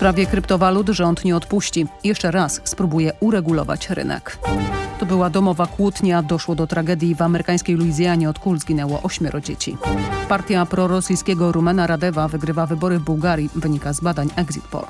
sprawie kryptowalut rząd nie odpuści. Jeszcze raz spróbuje uregulować rynek. To była domowa kłótnia. Doszło do tragedii w amerykańskiej Luizjanie. Od kul zginęło ośmioro dzieci. Partia prorosyjskiego Rumena Radewa wygrywa wybory w Bułgarii. Wynika z badań Exit Poll.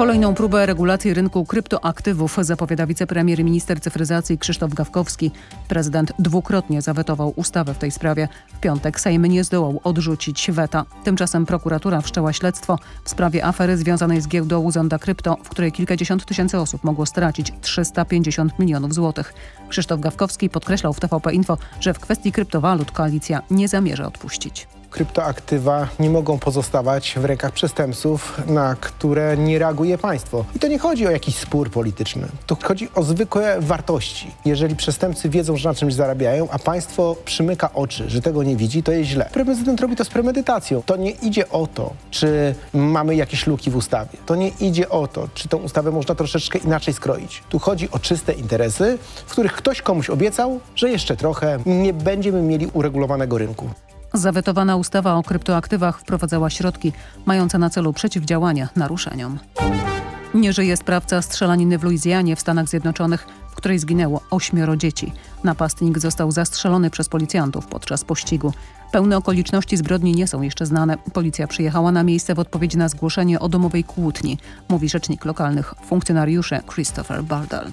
Kolejną próbę regulacji rynku kryptoaktywów zapowiada wicepremier i minister cyfryzacji Krzysztof Gawkowski. Prezydent dwukrotnie zawetował ustawę w tej sprawie. W piątek Sejm nie zdołał odrzucić weta. Tymczasem prokuratura wszczęła śledztwo w sprawie afery związanej z giełdą Zonda Krypto, w której kilkadziesiąt tysięcy osób mogło stracić 350 milionów złotych. Krzysztof Gawkowski podkreślał w TVP Info, że w kwestii kryptowalut koalicja nie zamierza odpuścić kryptoaktywa nie mogą pozostawać w rękach przestępców, na które nie reaguje państwo. I to nie chodzi o jakiś spór polityczny. To chodzi o zwykłe wartości. Jeżeli przestępcy wiedzą, że na czymś zarabiają, a państwo przymyka oczy, że tego nie widzi, to jest źle. Prezydent robi to z premedytacją. To nie idzie o to, czy mamy jakieś luki w ustawie. To nie idzie o to, czy tę ustawę można troszeczkę inaczej skroić. Tu chodzi o czyste interesy, w których ktoś komuś obiecał, że jeszcze trochę nie będziemy mieli uregulowanego rynku. Zawetowana ustawa o kryptoaktywach wprowadzała środki mające na celu przeciwdziałanie naruszeniom. Nie żyje sprawca strzelaniny w Luizjanie w Stanach Zjednoczonych, w której zginęło ośmioro dzieci. Napastnik został zastrzelony przez policjantów podczas pościgu. Pełne okoliczności zbrodni nie są jeszcze znane. Policja przyjechała na miejsce w odpowiedzi na zgłoszenie o domowej kłótni, mówi rzecznik lokalnych funkcjonariuszy Christopher Bardal.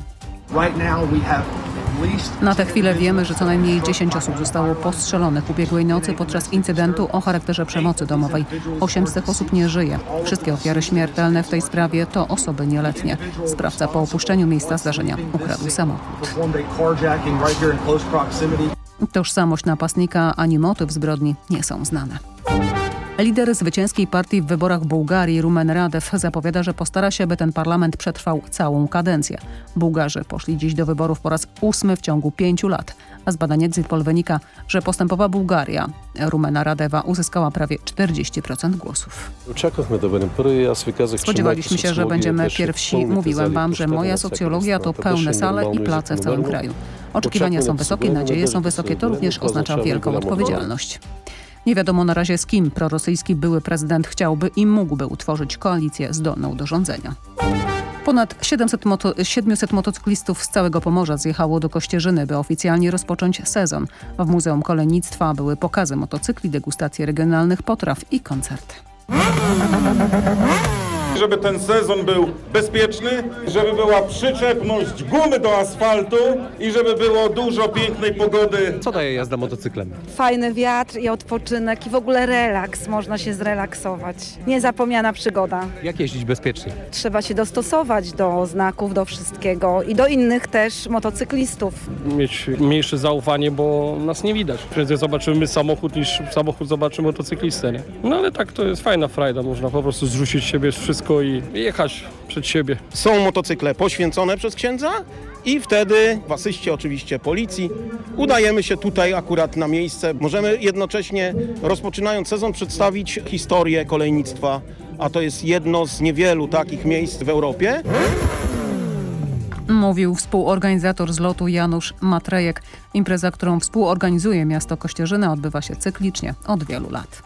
Na tę chwilę wiemy, że co najmniej 10 osób zostało postrzelonych ubiegłej nocy podczas incydentu o charakterze przemocy domowej. Osiem z tych osób nie żyje. Wszystkie ofiary śmiertelne w tej sprawie to osoby nieletnie. Sprawca po opuszczeniu miejsca zdarzenia ukradł samochód. Tożsamość napastnika ani motyw zbrodni nie są znane. Lider zwycięskiej partii w wyborach Bułgarii, Rumen Radew, zapowiada, że postara się, by ten parlament przetrwał całą kadencję. Bułgarzy poszli dziś do wyborów po raz ósmy w ciągu pięciu lat, a z badań Exit Poll wynika, że postępowa Bułgaria Rumena Radewa uzyskała prawie 40% głosów. Spodziewaliśmy się, że będziemy pierwsi. Mówiłem wam, że moja socjologia to pełne sale i place w całym kraju. Oczekiwania są wysokie, nadzieje są wysokie, to również oznacza wielką odpowiedzialność. Nie wiadomo na razie z kim prorosyjski były prezydent chciałby i mógłby utworzyć koalicję zdolną do rządzenia. Ponad 700, moto 700 motocyklistów z całego Pomorza zjechało do Kościerzyny, by oficjalnie rozpocząć sezon. W Muzeum Kolejnictwa były pokazy motocykli, degustacje regionalnych potraw i koncerty żeby ten sezon był bezpieczny, żeby była przyczepność gumy do asfaltu i żeby było dużo pięknej pogody. Co daje jazda motocyklem? Fajny wiatr i odpoczynek i w ogóle relaks, można się zrelaksować. Niezapomniana przygoda. Jak jeździć bezpiecznie? Trzeba się dostosować do znaków, do wszystkiego i do innych też motocyklistów. Mieć mniejsze zaufanie, bo nas nie widać. Prędzej zobaczymy samochód niż samochód zobaczy motocyklistę. Nie? No ale tak to jest fajna frajda, można po prostu zrzucić siebie wszystko wszystko i jechać przed siebie. Są motocykle poświęcone przez księdza i wtedy w asyście oczywiście policji udajemy się tutaj akurat na miejsce. Możemy jednocześnie rozpoczynając sezon przedstawić historię kolejnictwa, a to jest jedno z niewielu takich miejsc w Europie. Mówił współorganizator zlotu Janusz Matrejek. Impreza, którą współorganizuje miasto Kościerzyna odbywa się cyklicznie od wielu lat.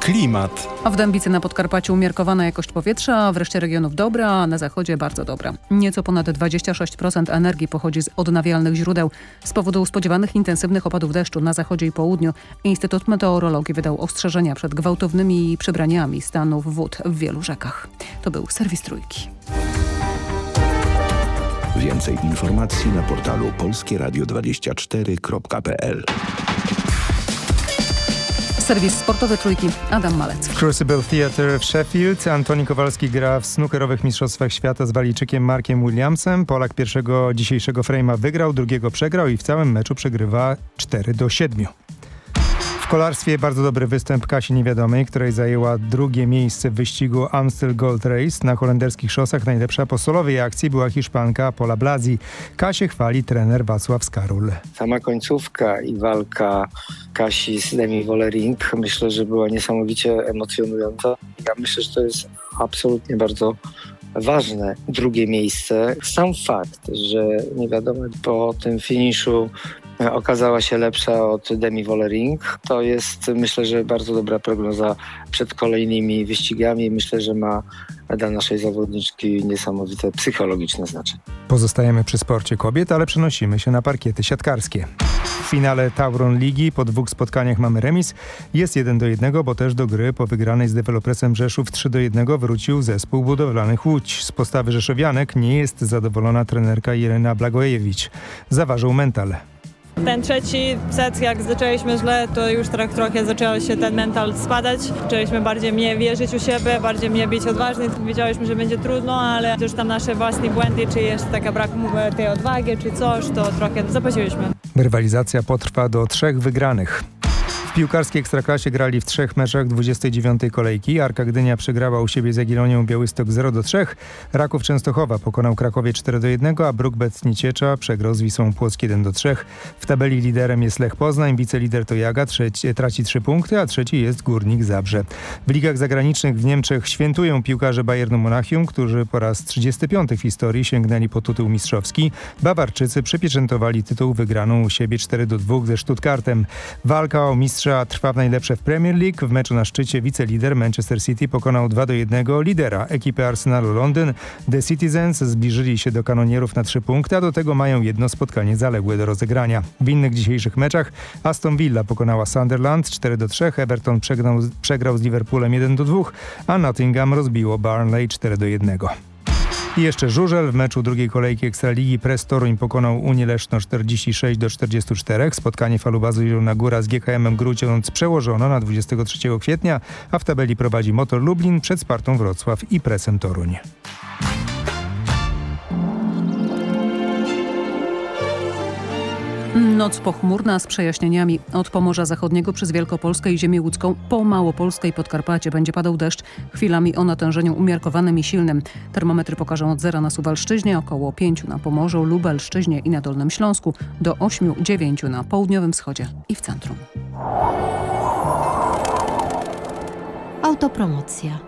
Klimat. A w Dębicy na Podkarpaciu umiarkowana jakość powietrza, a w reszcie regionów dobra, a na zachodzie bardzo dobra. Nieco ponad 26% energii pochodzi z odnawialnych źródeł. Z powodu spodziewanych intensywnych opadów deszczu na zachodzie i południu Instytut Meteorologii wydał ostrzeżenia przed gwałtownymi przybraniami stanów wód w wielu rzekach. To był serwis Trójki. Więcej informacji na portalu polskieradio24.pl Serwis sportowy Trójki, Adam Malec. W Crucible Theatre w Sheffield Antoni Kowalski gra w snookerowych mistrzostwach świata z Walijczykiem Markiem Williamsem. Polak pierwszego dzisiejszego frame'a wygrał, drugiego przegrał i w całym meczu przegrywa 4 do 7. Kolarstwie bardzo dobry występ Kasi Niewiadomej, której zajęła drugie miejsce w wyścigu Amstel Gold Race. Na holenderskich szosach najlepsza po solowej akcji była Hiszpanka Pola Blazzi. Kasię chwali trener Wacław Skarul. Sama końcówka i walka Kasi z Demi Wollering myślę, że była niesamowicie emocjonująca. Ja myślę, że to jest absolutnie bardzo ważne drugie miejsce. Sam fakt, że nie wiadomo po tym finiszu okazała się lepsza od Demi Wollering. To jest myślę, że bardzo dobra prognoza przed kolejnymi wyścigami. Myślę, że ma dla naszej zawodniczki niesamowite psychologiczne znaczenie. Pozostajemy przy sporcie kobiet, ale przenosimy się na parkiety siatkarskie. W finale Tauron Ligi po dwóch spotkaniach mamy remis. Jest 1 do 1, bo też do gry po wygranej z dewelopresem Rzeszów 3 do 1 wrócił zespół budowlanych Łódź. Z postawy rzeszowianek nie jest zadowolona trenerka Jelena Blagojewicz. Zaważył mental. Ten trzeci set, jak zaczęliśmy źle, to już trochę, trochę zaczął się ten mental spadać. Zaczęliśmy bardziej mnie wierzyć u siebie, bardziej mnie być odważny. Wiedzieliśmy, że będzie trudno, ale już tam nasze własne błędy, czy jest taka brak tej odwagi, czy coś, to trochę zapłaciliśmy. Rywalizacja potrwa do trzech wygranych. W piłkarskiej Ekstraklasie grali w trzech meczach 29. kolejki. Arka Gdynia przegrała u siebie z Jagiellonią Białystok 0 do 3. Raków Częstochowa pokonał Krakowie 4 do 1, a Brookbet Niciecza przegrał z Wisłą Płock 1 do 3. W tabeli liderem jest Lech Poznań, wicelider to Jaga, trzeci, traci 3 punkty, a trzeci jest Górnik Zabrze. W ligach zagranicznych w Niemczech świętują piłkarze Bayernu Monachium, którzy po raz 35 w historii sięgnęli po tytuł mistrzowski. Bawarczycy przypieczętowali tytuł wygraną u siebie 4 do 2 ze Stuttgartem. Walka o mistrza trwa w najlepsze w Premier League. W meczu na szczycie wicelider Manchester City pokonał 2 do 1 lidera ekipy Arsenalu Londyn. The Citizens zbliżyli się do kanonierów na 3 punkty, a do tego mają jedno spotkanie zaległe do rozegrania. W innych dzisiejszych meczach Aston Villa pokonała Sunderland 4 do 3, Everton przegrał, przegrał z Liverpoolem 1 do 2, a Nottingham rozbiło Barnley 4 do 1. I jeszcze Żużel w meczu drugiej kolejki Ekstraligi Press Toruń pokonał Unię Leszno 46 do 44. Spotkanie Falubazu Zielona Góra z GKM-em Grudziądz przełożono na 23 kwietnia, a w tabeli prowadzi Motor Lublin przed Spartą Wrocław i Presem Toruń. Noc pochmurna z przejaśnieniami. Od Pomorza Zachodniego przez Wielkopolskę i ziemię łódzką po Małopolskę i Podkarpacie będzie padał deszcz, chwilami o natężeniu umiarkowanym i silnym. Termometry pokażą od zera na Suwalszczyźnie, około 5 na Pomorzu, Lubelszczyźnie i na Dolnym Śląsku, do 8-9 na południowym wschodzie i w centrum. Autopromocja.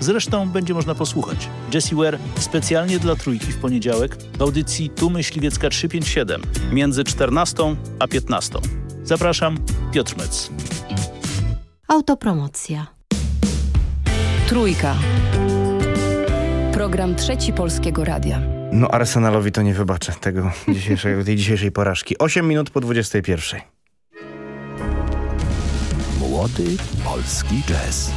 Zresztą będzie można posłuchać. Jessie Ware specjalnie dla Trójki w poniedziałek w audycji Tu Myśliwiecka 357 między 14 a 15. Zapraszam, Piotr Mec. Autopromocja. Trójka. Program Trzeci Polskiego Radia. No Arsenalowi to nie wybaczę tego dzisiejszej, tej dzisiejszej porażki. 8 minut po 21. Młody polski jazz.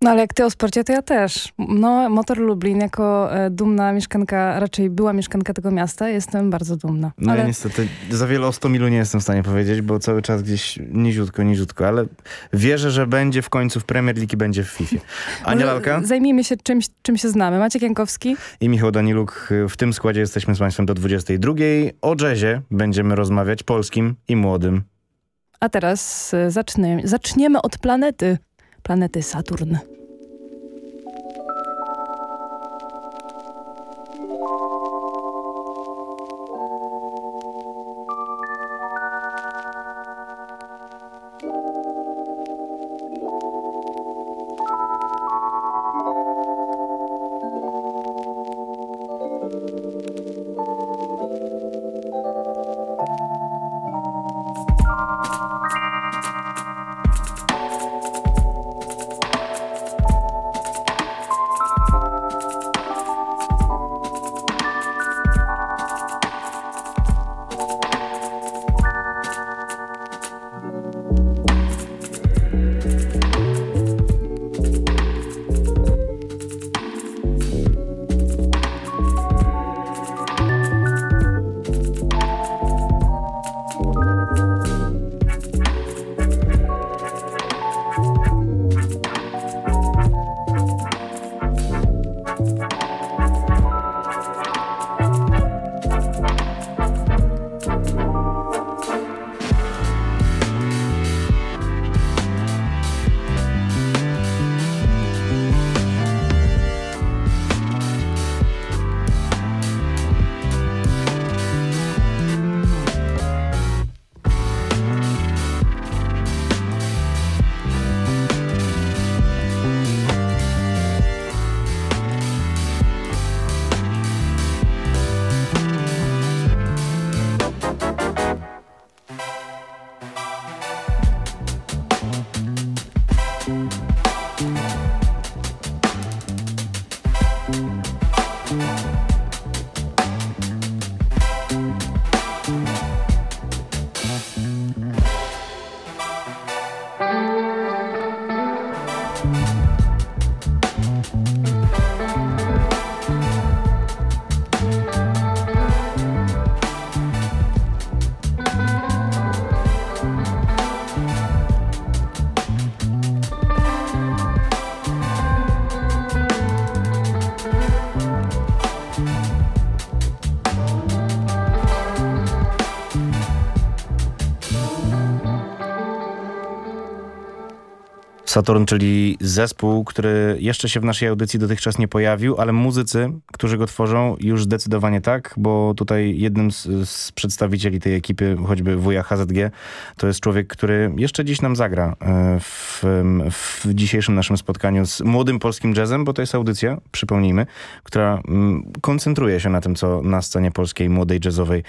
No ale jak ty o sporcie, to ja też. No, Motor Lublin jako e, dumna mieszkanka, raczej była mieszkanka tego miasta, jestem bardzo dumna. No ale... ja niestety za wiele o 100 milu nie jestem w stanie powiedzieć, bo cały czas gdzieś niziutko, niziutko, ale wierzę, że będzie w końcu w Premier League i będzie w FIFA. Ania Lalka? Zajmijmy się czymś, czym się znamy. Maciek Jankowski? I Michał Daniluk. W tym składzie jesteśmy z Państwem do 22. O jazzie będziemy rozmawiać polskim i młodym. A teraz e, zaczniemy, zaczniemy od planety. Planety Saturn. Saturn, czyli zespół, który jeszcze się w naszej audycji dotychczas nie pojawił, ale muzycy, którzy go tworzą już zdecydowanie tak, bo tutaj jednym z, z przedstawicieli tej ekipy, choćby wuja HZG, to jest człowiek, który jeszcze dziś nam zagra e, w, w dzisiejszym naszym spotkaniu z młodym polskim jazzem, bo to jest audycja, przypomnijmy, która mm, koncentruje się na tym, co na scenie polskiej młodej jazzowej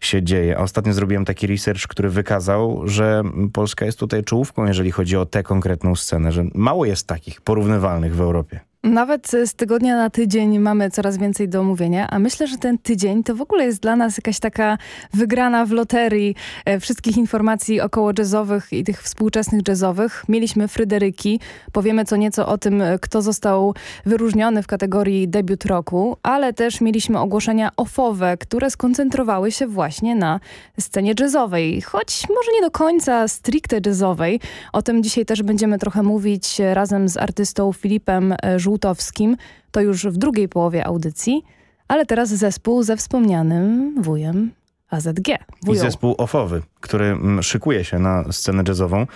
się dzieje. A ostatnio zrobiłem taki research, który wykazał, że Polska jest tutaj czołówką, jeżeli chodzi o tę konkretną scenę, że mało jest takich porównywalnych w Europie. Nawet z tygodnia na tydzień mamy coraz więcej do omówienia, a myślę, że ten tydzień to w ogóle jest dla nas jakaś taka wygrana w loterii e, wszystkich informacji około jazzowych i tych współczesnych jazzowych. Mieliśmy Fryderyki, powiemy co nieco o tym, e, kto został wyróżniony w kategorii debiut roku, ale też mieliśmy ogłoszenia ofowe, które skoncentrowały się właśnie na scenie jazzowej, choć może nie do końca stricte jazzowej. O tym dzisiaj też będziemy trochę mówić razem z artystą Filipem Żółtym Żółtowskim, to już w drugiej połowie audycji, ale teraz zespół ze wspomnianym wujem AZG. Wują. I zespół ofowy, który mm, szykuje się na scenę jazzową.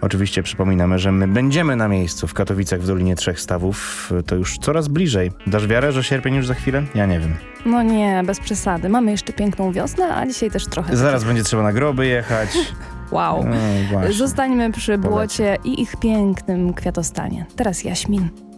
Oczywiście przypominamy, że my będziemy na miejscu w Katowicach w Dolinie Trzech Stawów. To już coraz bliżej. Dasz wiarę, że sierpień już za chwilę? Ja nie wiem. No nie, bez przesady. Mamy jeszcze piękną wiosnę, a dzisiaj też trochę... Zaraz będzie trzeba na groby jechać. wow. No, Zostańmy przy błocie i ich pięknym kwiatostanie. Teraz Jaśmin.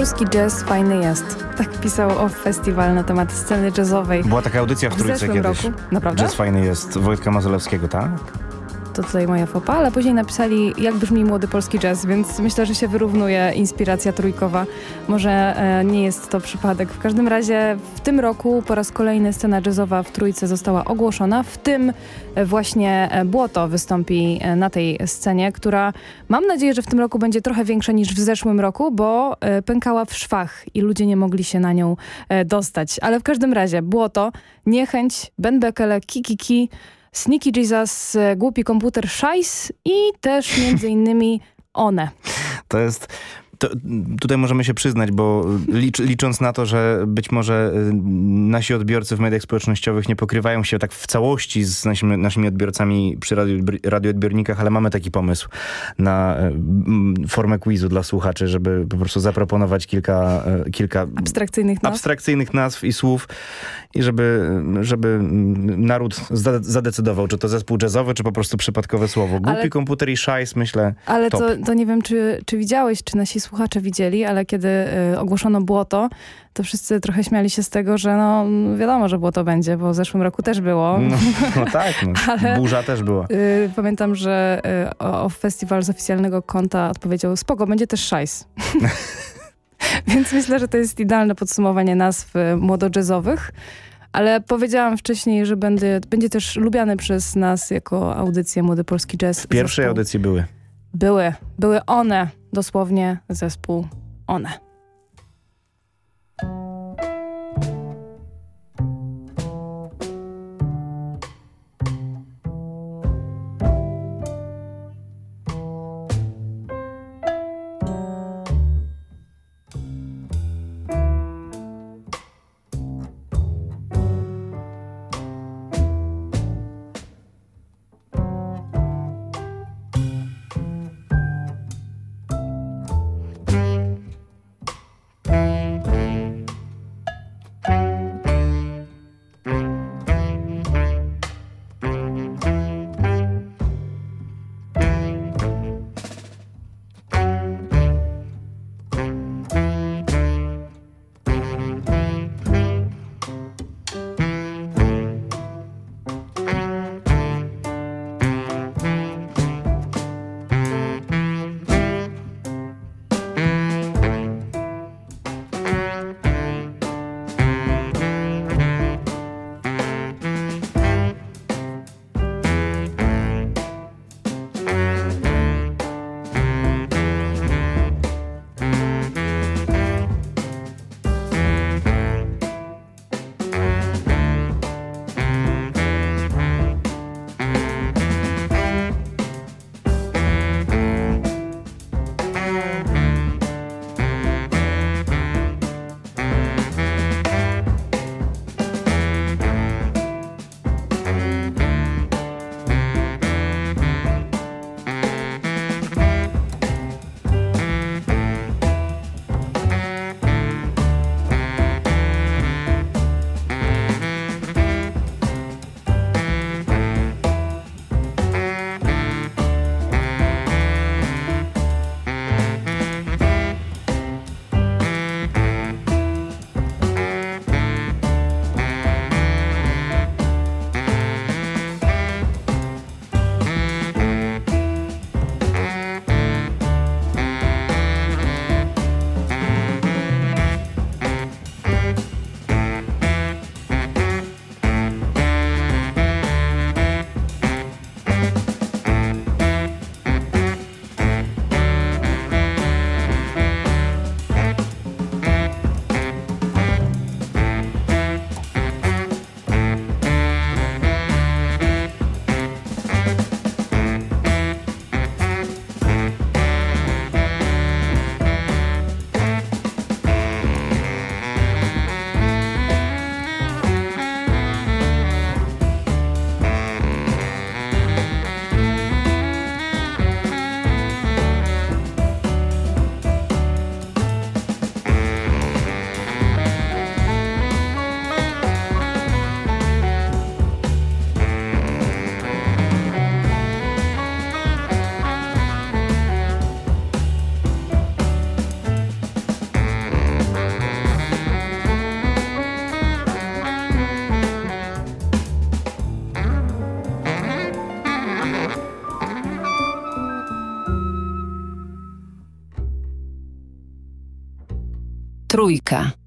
Polski jazz fajny jest. Tak pisał off festiwal na temat sceny jazzowej. Była taka audycja w W Trójce kiedyś. roku. Naprawdę? Jazz fajny jest Wojtka Mazolewskiego, tak? To tutaj moja fopa, ale później napisali jak brzmi młody polski jazz, więc myślę, że się wyrównuje inspiracja trójkowa. Może e, nie jest to przypadek. W każdym razie w tym roku po raz kolejny scena jazzowa w Trójce została ogłoszona. W tym e, właśnie e, Błoto wystąpi na tej scenie, która mam nadzieję, że w tym roku będzie trochę większa niż w zeszłym roku, bo pękała w szwach i ludzie nie mogli się na nią dostać. Ale w każdym razie Błoto, Niechęć, Ben Bekele, Kiki Ki, Sneaky Jesus, e, Głupi Komputer, Szajs i też między innymi One. To jest... To, tutaj możemy się przyznać, bo licz, licząc na to, że być może y, nasi odbiorcy w mediach społecznościowych nie pokrywają się tak w całości z naszymi, naszymi odbiorcami przy radio, radioodbiornikach, ale mamy taki pomysł na y, formę quizu dla słuchaczy, żeby po prostu zaproponować kilka, y, kilka Abstrakcyjnych nazw. abstrakcyjnych nazw i słów i żeby, żeby naród zadecydował, czy to zespół jazzowy, czy po prostu przypadkowe słowo. Głupi Ale- komputer i szajs, myślę, Ale to, to nie wiem, czy, czy widziałeś, czy nasi słuchacze widzieli, ale kiedy y, ogłoszono Błoto, to wszyscy trochę śmiali się z tego, że no wiadomo, że Błoto będzie, bo w zeszłym roku też było. No, no tak, no. Ale- burza też była. Y, pamiętam, że y, o, o festiwal z oficjalnego konta odpowiedział spoko, będzie też szajs. Więc myślę, że to jest idealne podsumowanie nazw y, młodo-jazzowych. Ale powiedziałam wcześniej, że będzie, będzie też lubiany przez nas jako audycja Młody Polski Jazz. W pierwszej zespół. audycji były. Były, były one, dosłownie zespół one. Trójka.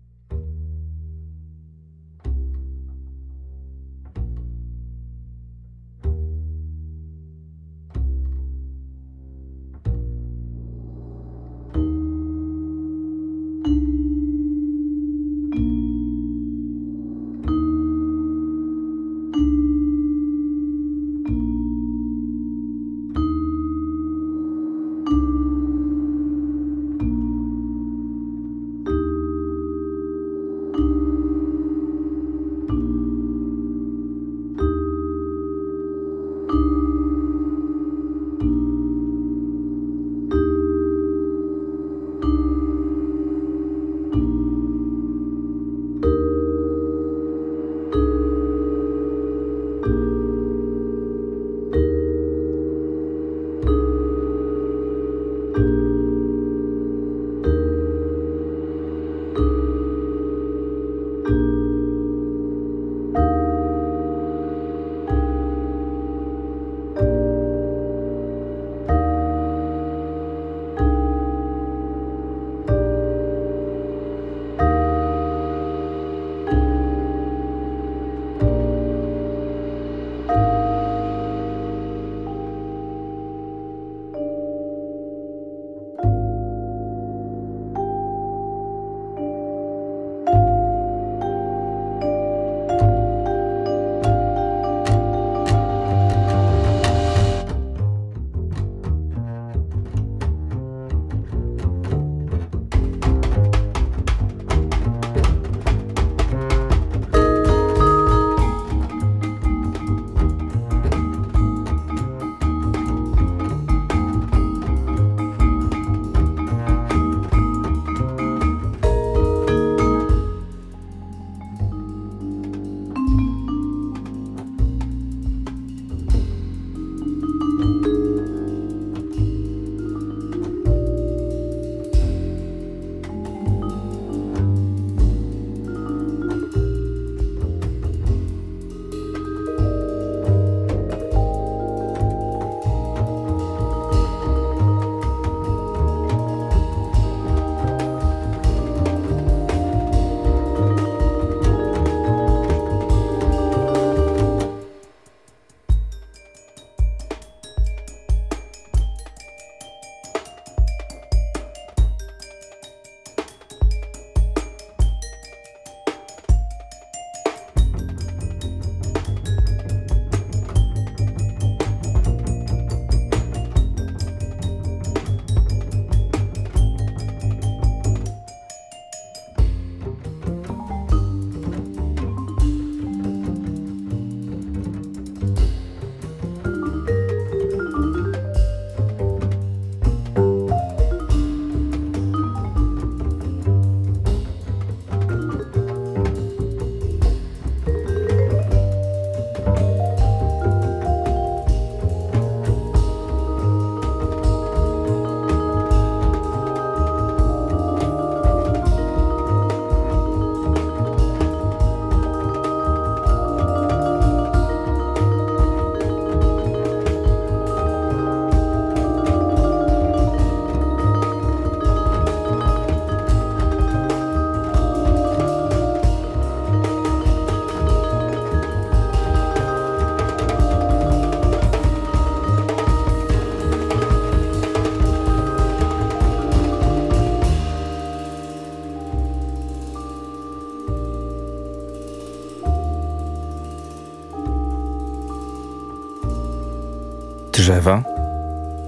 Drzewa.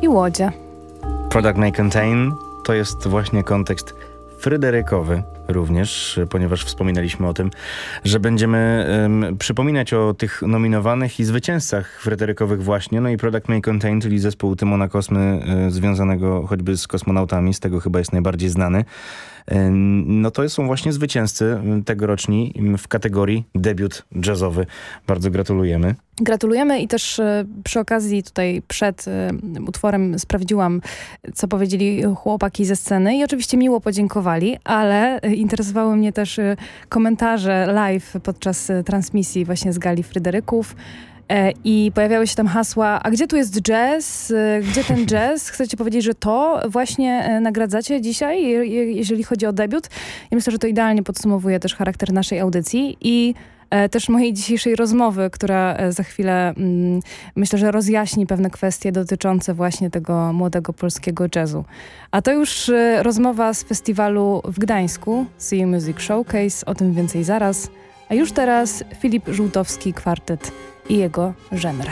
I łodzie. Product May Contain to jest właśnie kontekst fryderykowy również, ponieważ wspominaliśmy o tym, że będziemy um, przypominać o tych nominowanych i zwycięzcach fryderykowych właśnie. No i Product May Contain, czyli zespół Tymona Kosmy y, związanego choćby z kosmonautami, z tego chyba jest najbardziej znany. No to są właśnie zwycięzcy tegoroczni w kategorii debiut jazzowy. Bardzo gratulujemy. Gratulujemy i też e, przy okazji tutaj przed e, utworem sprawdziłam, co powiedzieli chłopaki ze sceny i oczywiście miło podziękowali, ale interesowały mnie też e, komentarze live podczas transmisji właśnie z Gali Fryderyków E, I pojawiały się tam hasła, a gdzie tu jest jazz? E, Gdzie ten jazz? Chcecie powiedzieć, że to właśnie e, nagradzacie dzisiaj, je- je- jeżeli chodzi o debiut? I myślę, że to idealnie podsumowuje też charakter naszej audycji i e, też mojej dzisiejszej rozmowy, która e, za chwilę mm, myślę, że rozjaśni pewne kwestie dotyczące właśnie tego młodego polskiego jazzu. A to już e, rozmowa z festiwalu w Gdańsku, See Music Showcase, o tym więcej zaraz. A już teraz Filip Żółtowski kwartet i jego żenre.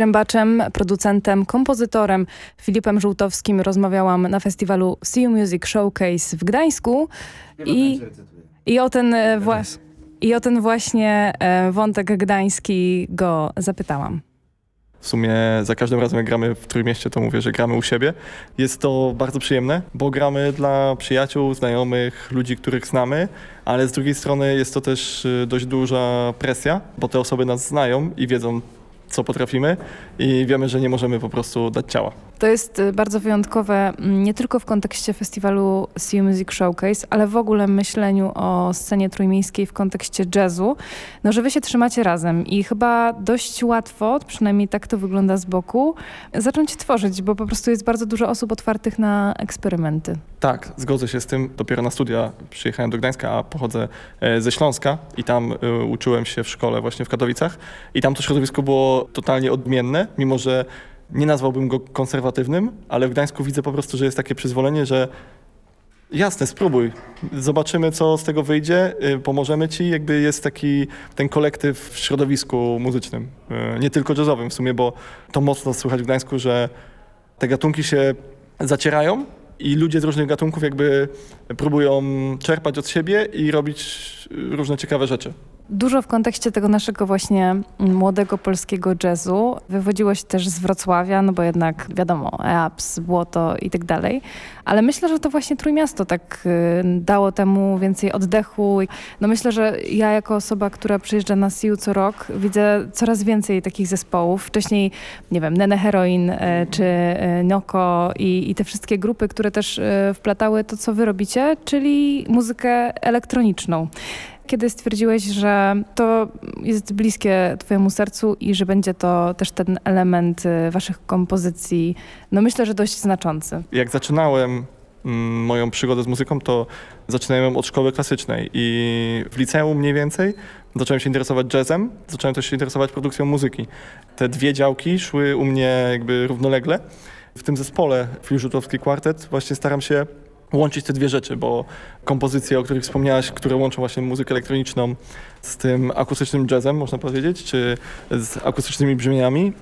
Trębaczem, producentem, kompozytorem Filipem Żółtowskim rozmawiałam na festiwalu See You Music Showcase w Gdańsku. I, i o ten e, właśnie... I o ten właśnie e, wątek gdański go zapytałam. W sumie za każdym razem jak gramy w Trójmieście, to mówię, że gramy u siebie. Jest to bardzo przyjemne, bo gramy dla przyjaciół, znajomych, ludzi, których znamy, ale z drugiej strony jest to też y, dość duża presja, bo te osoby nas znają i wiedzą, co potrafimy i wiemy, że nie możemy po prostu dać ciała. To jest y, bardzo wyjątkowe mm, nie tylko w kontekście festiwalu Sea Music Showcase, ale w ogóle myśleniu o scenie trójmiejskiej w kontekście jazzu, no że wy się trzymacie razem i chyba dość łatwo, przynajmniej tak to wygląda z boku, zacząć tworzyć, bo po prostu jest bardzo dużo osób otwartych na eksperymenty. Tak, zgodzę się z tym. Dopiero na studia przyjechałem do Gdańska, a pochodzę e, ze Śląska i tam e, uczyłem się w szkole właśnie w Katowicach i tam to środowisko było totalnie odmienne, mimo że nie nazwałbym go konserwatywnym, ale w Gdańsku widzę po prostu, że jest takie przyzwolenie, że jasne, spróbuj, zobaczymy co z tego wyjdzie, y, pomożemy ci. Jakby jest taki ten kolektyw w środowisku muzycznym, y, nie tylko jazzowym w sumie, bo to mocno słychać w Gdańsku, że te gatunki się zacierają i ludzie z różnych gatunków jakby próbują czerpać od siebie i robić różne ciekawe rzeczy. Dużo w kontekście tego naszego właśnie młodego polskiego jazzu wywodziło się też z Wrocławia, no bo jednak wiadomo, EAPS, Błoto i tak dalej. Ale myślę, że to właśnie Trójmiasto tak y, dało temu więcej oddechu. No myślę, że ja jako osoba, która przyjeżdża na SIU co rok, widzę coraz więcej takich zespołów. Wcześniej, nie wiem, Nene Heroin y, czy y, Noko i, i te wszystkie grupy, które też wplatały to, co wy robicie, czyli muzykę elektroniczną kiedy stwierdziłeś, że to jest bliskie Twojemu sercu i że będzie to też ten element y, Waszych kompozycji, no myślę, że dość znaczący. Jak zaczynałem mm, moją przygodę z muzyką, to zaczynałem od szkoły klasycznej i w liceum mniej więcej zacząłem się interesować jazzem, zacząłem też się interesować produkcją muzyki. Te dwie działki szły u mnie jakby równolegle. W tym zespole Fiurzutowski Kwartet właśnie staram się łączyć te dwie rzeczy, bo kompozycje, o których wspomniałaś, które łączą właśnie muzykę elektroniczną z tym akustycznym jazzem, można powiedzieć, czy z akustycznymi brzmieniami,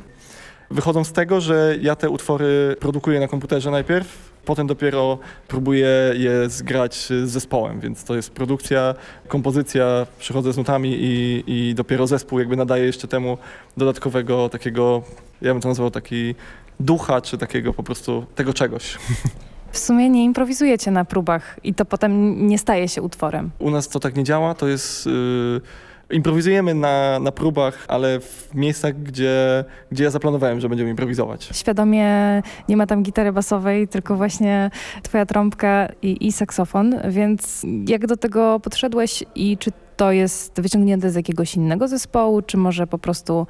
wychodzą z tego, że ja te utwory produkuję na komputerze najpierw, potem dopiero próbuję je zgrać z zespołem, więc to jest produkcja, kompozycja, przychodzę z nutami i, i dopiero zespół jakby nadaje jeszcze temu dodatkowego takiego, ja bym to nazwał taki ducha, czy takiego po prostu tego czegoś. W sumie nie improwizujecie na próbach i to potem nie staje się utworem. U nas to tak nie działa, to jest... Yy... Improwizujemy na, na próbach, ale w miejscach, gdzie, gdzie ja zaplanowałem, że będziemy improwizować. Świadomie nie ma tam gitary basowej, tylko właśnie twoja trąbka i, i saksofon, więc jak do tego podszedłeś i czy to jest wyciągnięte z jakiegoś innego zespołu, czy może po prostu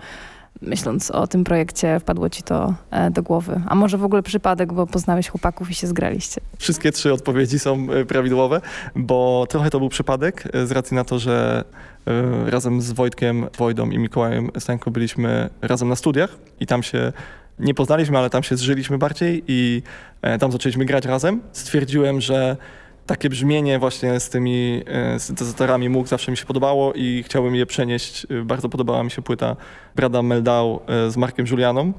myśląc o tym projekcie, wpadło ci to e, do głowy? A może w ogóle przypadek, bo poznałeś chłopaków i się zgraliście? Wszystkie trzy odpowiedzi są e, prawidłowe, bo trochę to był przypadek e, z racji na to, że razem z Wojtkiem, Wojdą i Mikołajem Stańko byliśmy razem na studiach i tam się nie poznaliśmy, ale tam się zżyliśmy bardziej i tam zaczęliśmy grać razem. Stwierdziłem, że takie brzmienie właśnie z tymi e, syntezatorami mógł zawsze mi się podobało i chciałbym je przenieść. E, bardzo podobała mi się płyta Brada Meldau e, z Markiem Julianą,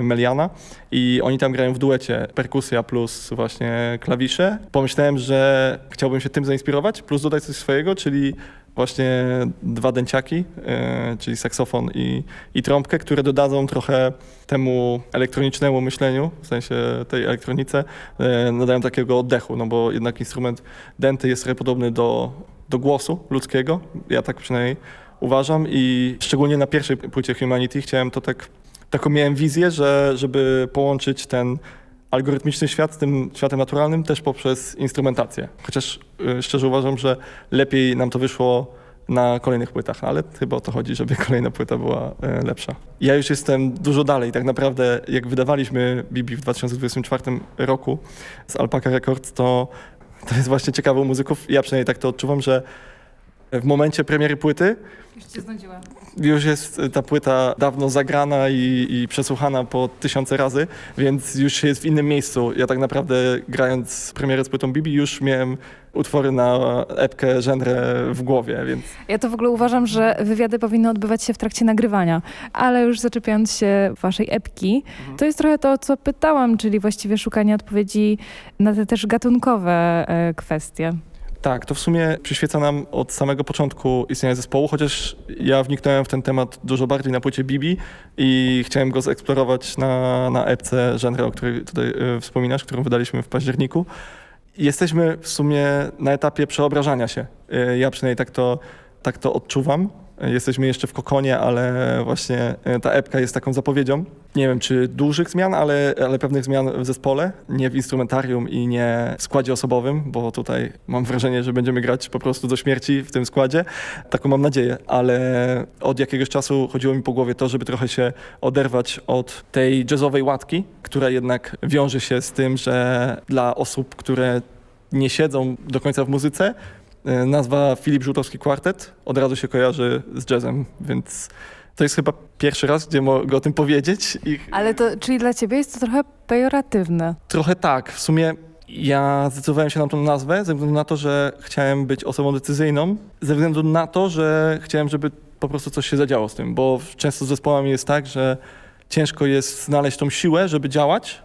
Meliana i oni tam grają w duecie perkusja plus właśnie klawisze. Pomyślałem, że chciałbym się tym zainspirować plus dodać coś swojego, czyli właśnie dwa dęciaki, e, czyli saksofon i, i trąbkę, które dodadzą trochę temu elektronicznemu myśleniu, w sensie tej elektronice, e, nadają takiego oddechu, no bo jednak instrument denty jest trochę podobny do, do głosu ludzkiego, ja tak przynajmniej uważam i szczególnie na pierwszej płycie Humanity chciałem to tak, taką miałem wizję, że żeby połączyć ten algorytmiczny świat z tym światem naturalnym też poprzez instrumentację. Chociaż y, szczerze uważam, że lepiej nam to wyszło na kolejnych płytach, ale chyba o to chodzi, żeby kolejna płyta była y, lepsza. Ja już jestem dużo dalej. Tak naprawdę jak wydawaliśmy Bibi w 2024 roku z Alpaca Records, to to jest właśnie ciekawe u muzyków. Ja przynajmniej tak to odczuwam, że w momencie premiery płyty już cię znudziła. Już jest ta płyta dawno zagrana i, i, przesłuchana po tysiące razy, więc już jest w innym miejscu. Ja tak naprawdę grając premierę z płytą Bibi już miałem utwory na epkę, żenrę w głowie, więc... Ja to w ogóle uważam, że wywiady powinny odbywać się w trakcie nagrywania, ale już zaczepiając się waszej epki, mhm. to jest trochę to, co pytałam, czyli właściwie szukanie odpowiedzi na te też gatunkowe e, kwestie. Tak, to w sumie przyświeca nam od samego początku istnienia zespołu, chociaż ja wniknąłem w ten temat dużo bardziej na płycie Bibi i chciałem go zeksplorować na, na epce Genre, o której tutaj y, wspominasz, którą wydaliśmy w październiku. Jesteśmy w sumie na etapie przeobrażania się. Y, ja przynajmniej tak to, tak to odczuwam. Jesteśmy jeszcze w kokonie, ale właśnie e, ta epka jest taką zapowiedzią. Nie wiem, czy dużych zmian, ale, ale pewnych zmian w zespole, nie w instrumentarium i nie w składzie osobowym, bo tutaj mam wrażenie, że będziemy grać po prostu do śmierci w tym składzie. Taką mam nadzieję, ale od jakiegoś czasu chodziło mi po głowie to, żeby trochę się oderwać od tej jazzowej łatki, która jednak wiąże się z tym, że dla osób, które nie siedzą do końca w muzyce, nazwa Filip Żółtowski Kwartet od razu się kojarzy z jazzem, więc to jest chyba pierwszy raz, gdzie mogę o tym powiedzieć. I... Ale to, czyli dla ciebie jest to trochę pejoratywne. Trochę tak. W sumie ja zdecydowałem się na tą nazwę ze względu na to, że chciałem być osobą decyzyjną, ze względu na to, że chciałem, żeby po prostu coś się zadziało z tym, bo często z zespołami jest tak, że ciężko jest znaleźć tą siłę, żeby działać.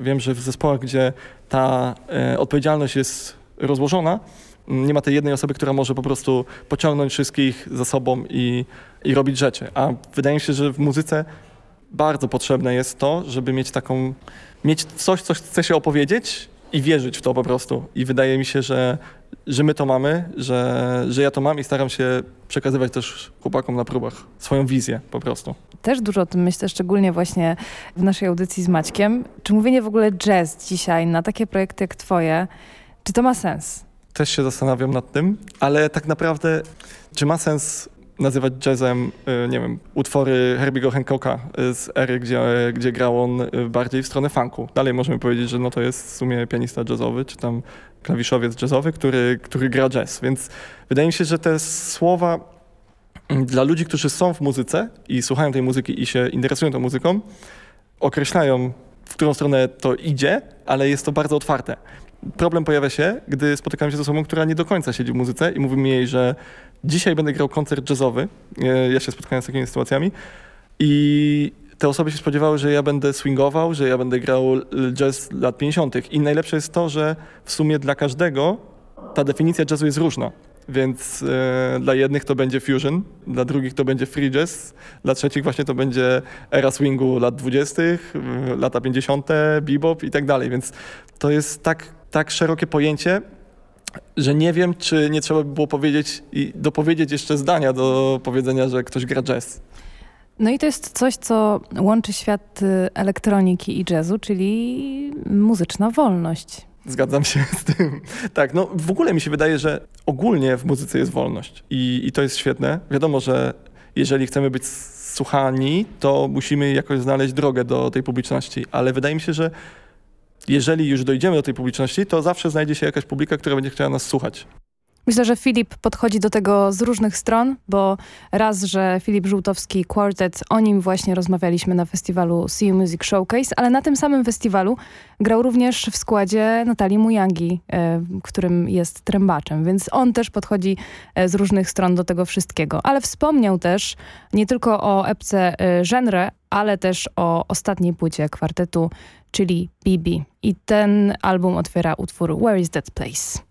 Wiem, że w zespołach, gdzie ta e, odpowiedzialność jest rozłożona, nie ma tej jednej osoby, która może po prostu pociągnąć wszystkich za sobą i, i robić rzeczy. A wydaje mi się, że w muzyce bardzo potrzebne jest to, żeby mieć taką, mieć coś, co chce się opowiedzieć i wierzyć w to po prostu. I wydaje mi się, że, że my to mamy, że, że ja to mam i staram się przekazywać też chłopakom na próbach swoją wizję po prostu. Też dużo o tym myślę, szczególnie właśnie w naszej audycji z Maćkiem. Czy mówienie w ogóle jazz dzisiaj na takie projekty jak twoje, czy to ma sens? Też się zastanawiam nad tym, ale tak naprawdę, czy ma sens nazywać jazzem, y, nie wiem, utwory Herbiego Hancocka z ery, gdzie, gdzie grał on y, bardziej w stronę funku. Dalej możemy powiedzieć, że no to jest w sumie pianista jazzowy, czy tam klawiszowiec jazzowy, który, który gra jazz. Więc wydaje mi się, że te słowa mm, dla ludzi, którzy są w muzyce i słuchają tej muzyki i się interesują tą muzyką, określają, w którą stronę to idzie, ale jest to bardzo otwarte. Problem pojawia się, gdy spotykam się z osobą, która nie do końca siedzi w muzyce i mówimy jej, że dzisiaj będę grał koncert jazzowy. Ja się spotkałem z takimi sytuacjami i te osoby się spodziewały, że ja będę swingował, że ja będę grał jazz lat 50. I najlepsze jest to, że w sumie dla każdego ta definicja jazzu jest różna. Więc e, dla jednych to będzie fusion, dla drugich to będzie free jazz, dla trzecich właśnie to będzie era swingu lat 20., lata 50., bebop i tak dalej. Więc to jest tak tak szerokie pojęcie, że nie wiem, czy nie trzeba by było powiedzieć i dopowiedzieć jeszcze zdania do powiedzenia, że ktoś gra jazz. No i to jest coś, co łączy świat y, elektroniki i jazzu, czyli muzyczna wolność. Zgadzam się z tym. Tak, no w ogóle mi się wydaje, że ogólnie w muzyce jest wolność i, i to jest świetne. Wiadomo, że jeżeli chcemy być słuchani, to musimy jakoś znaleźć drogę do tej publiczności, ale wydaje mi się, że jeżeli już dojdziemy do tej publiczności, to zawsze znajdzie się jakaś publika, która będzie chciała nas słuchać. Myślę, że Filip podchodzi do tego z różnych stron, bo raz, że Filip Żółtowski Quartet, o nim właśnie rozmawialiśmy na festiwalu See Music Showcase, ale na tym samym festiwalu grał również w składzie Natalii Mujangi, e, którym jest trębaczem, więc on też podchodzi e, z różnych stron do tego wszystkiego. Ale wspomniał też nie tylko o epce e, Genre, ale też o ostatniej płycie kwartetu, czyli Bibi. I ten album otwiera utwór Where is that place?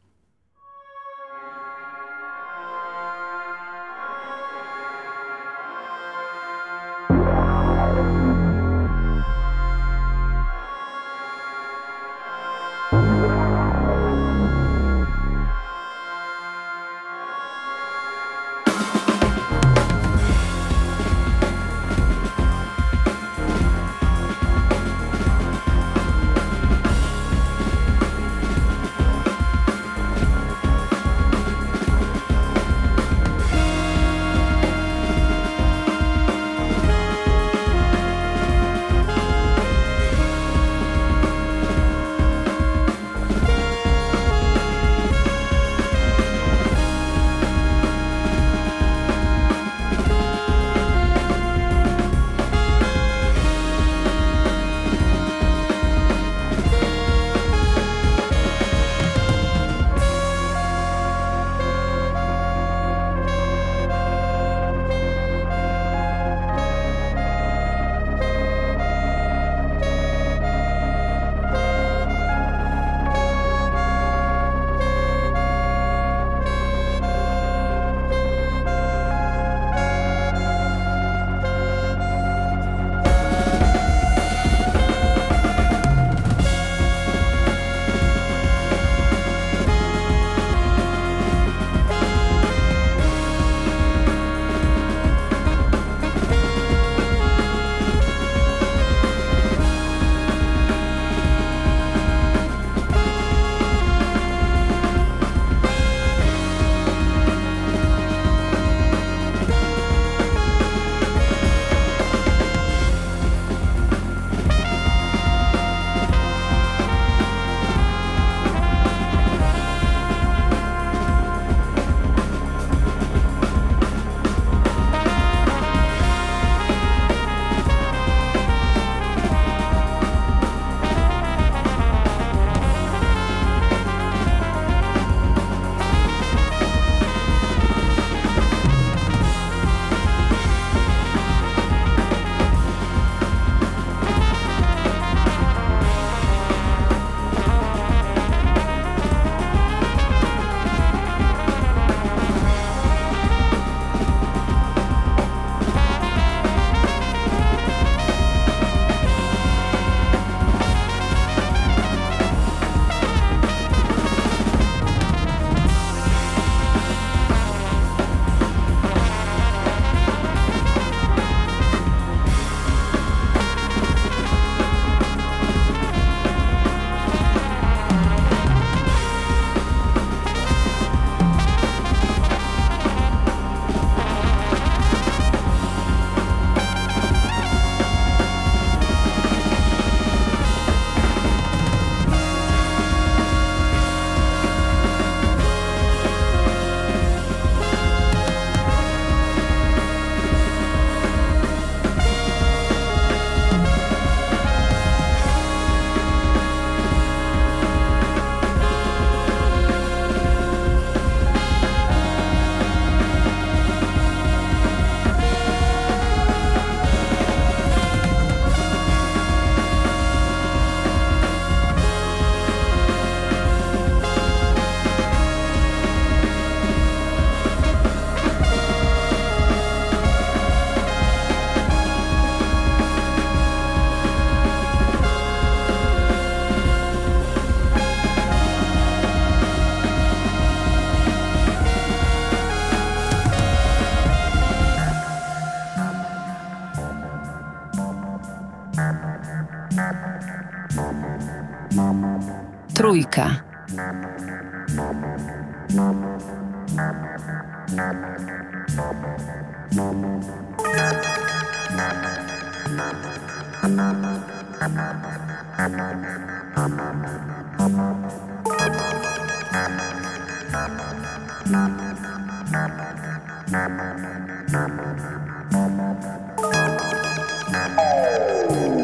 Trójka. Oh.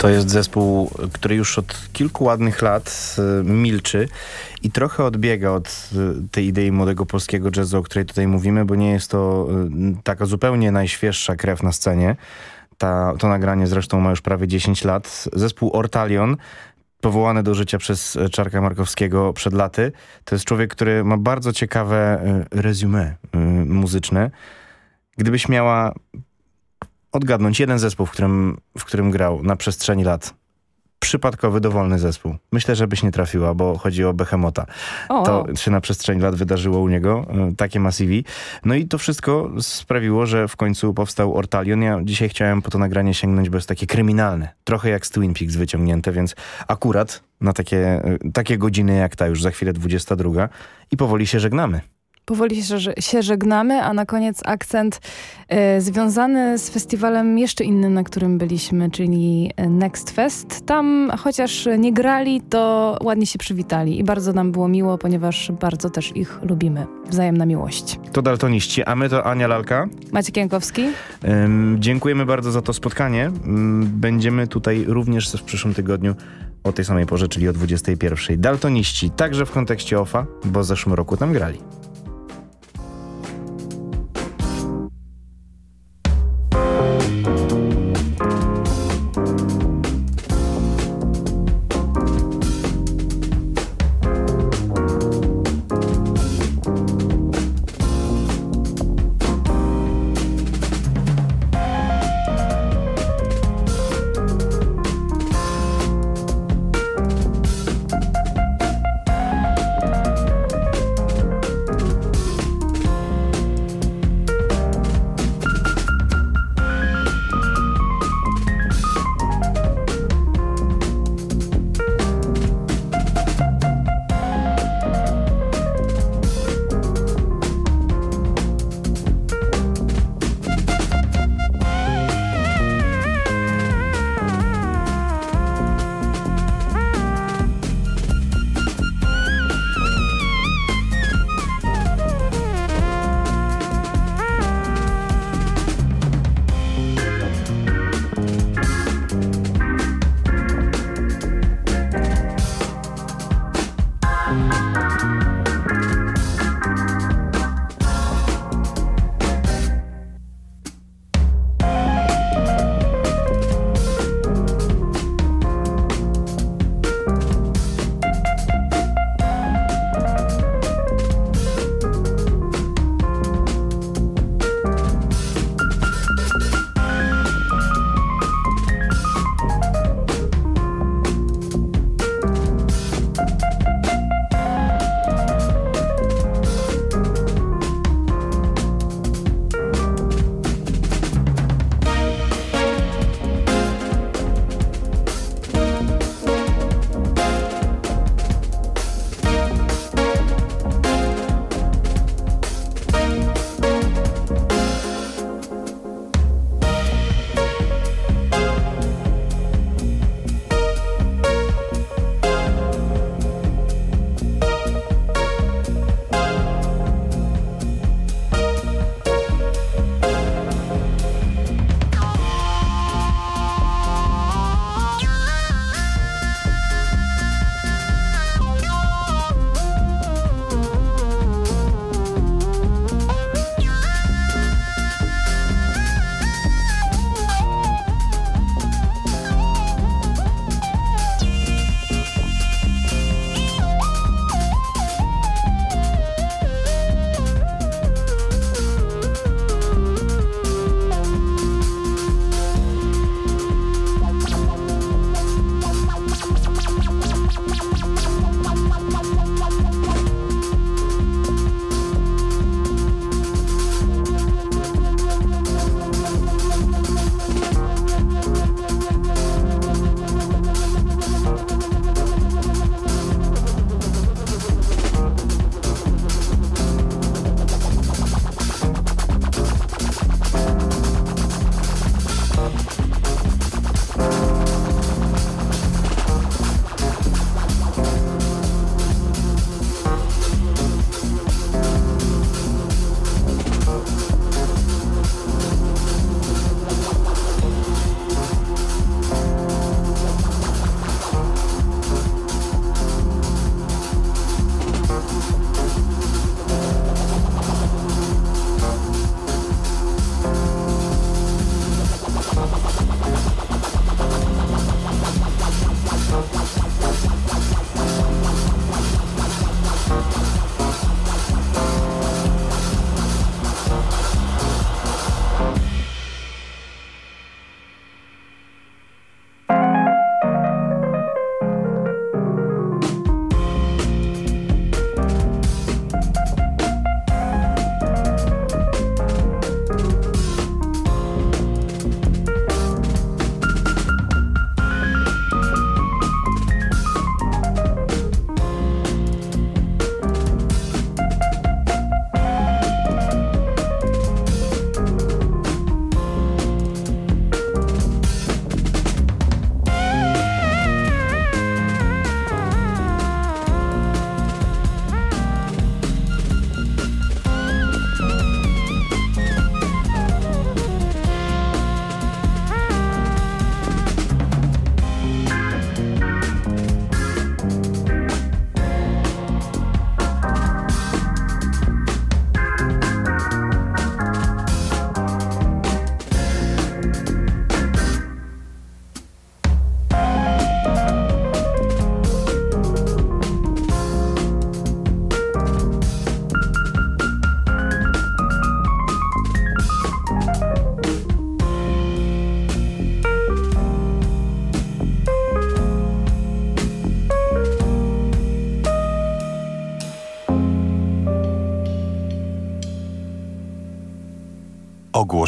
To jest zespół, który już od kilku ładnych lat y, milczy i trochę odbiega od y, tej idei młodego polskiego jazzu, o której tutaj mówimy, bo nie jest to y, taka zupełnie najświeższa krew na scenie. Ta, to nagranie zresztą ma już prawie 10 lat. Zespół Ortalion powołany do życia przez Czarka Markowskiego przed laty. To jest człowiek, który ma bardzo ciekawe resume muzyczne. Gdybyś miała odgadnąć jeden zespół, w którym, w którym grał na przestrzeni lat. Przypadkowy, dowolny zespół. Myślę, że byś nie trafiła, bo chodzi o Behemota. O. To się na przestrzeni lat wydarzyło u niego, e, takie ma CV. No i to wszystko sprawiło, że w końcu powstał Ortalion. Ja dzisiaj chciałem po to nagranie sięgnąć, bo jest takie kryminalne. Trochę jak z Twin Peaks wyciągnięte, więc akurat na takie, e, takie godziny jak ta, już za chwilę 22 i powoli się żegnamy. Powoli się, się żegnamy, a na koniec akcent e, związany z festiwalem jeszcze innym, na którym byliśmy, czyli Next Fest. Tam chociaż nie grali, to ładnie się przywitali i bardzo nam było miło, ponieważ bardzo też ich lubimy. Wzajemna miłość. To daltoniści, a my to Ania Lalka. Maciek Jankowski. Ym, dziękujemy bardzo za to spotkanie. Ym, będziemy tutaj również w przyszłym tygodniu o tej samej porze, czyli o 21. Daltoniści, także w kontekście OFA, bo w zeszłym roku tam grali.